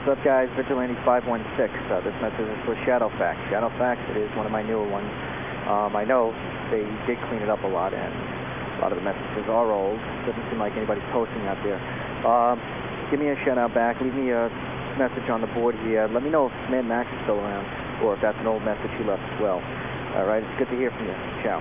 What's up, guys? Vigilante 516. Uh, this message is for Shadowfax. Shadowfax, it is one of my newer ones. Um, I know they did clean it up a lot, and a lot of the messages are old. Doesn't seem like anybody's posting out there. Um, give me a shout out back. Leave me a message on the board here. Let me know if Man Max is still around, or if that's an old message he left as well. All right, it's good to hear from you. Ciao.